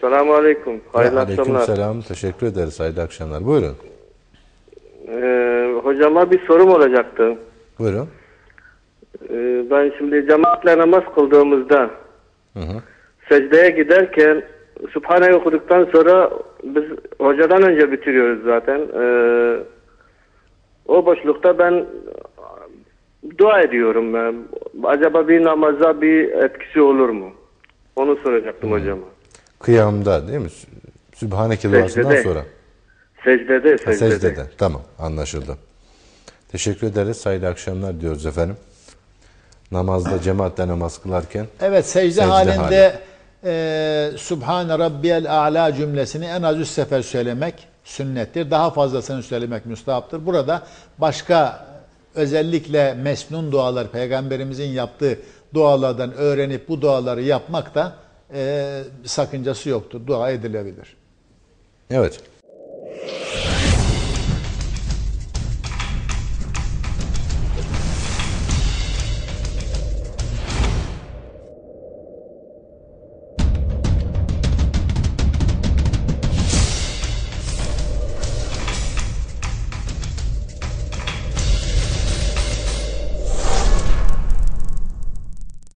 Selamun Aleyküm. Hayırlı Aleyküm akşamlar. selam. Teşekkür ederiz. Hayırlı akşamlar. Buyurun. Ee, hocama bir sorum olacaktı. Buyurun. Ee, ben şimdi cemaatle namaz kıldığımızda Hı hı. secdeye giderken Sübhane'yi okuduktan sonra biz hocadan önce bitiriyoruz zaten. Ee, o boşlukta ben dua ediyorum. Ben. Acaba bir namaza bir etkisi olur mu? Onu soracaktım hocama. Kıyamda değil mi? Sü- Sübhaneke duasından Secdede. sonra. Secdede, Ha, secdede. secdede. Tamam. Anlaşıldı. Teşekkür ederiz. Hayırlı akşamlar diyoruz efendim. Namazda cemaatle namaz kılarken Evet secde, Secde halinde e, Subhane Rabbiyel A'la cümlesini en az üç sefer söylemek sünnettir. Daha fazlasını söylemek müstahaptır. Burada başka özellikle mesnun dualar, peygamberimizin yaptığı dualardan öğrenip bu duaları yapmak da e, sakıncası yoktur. Dua edilebilir. Evet.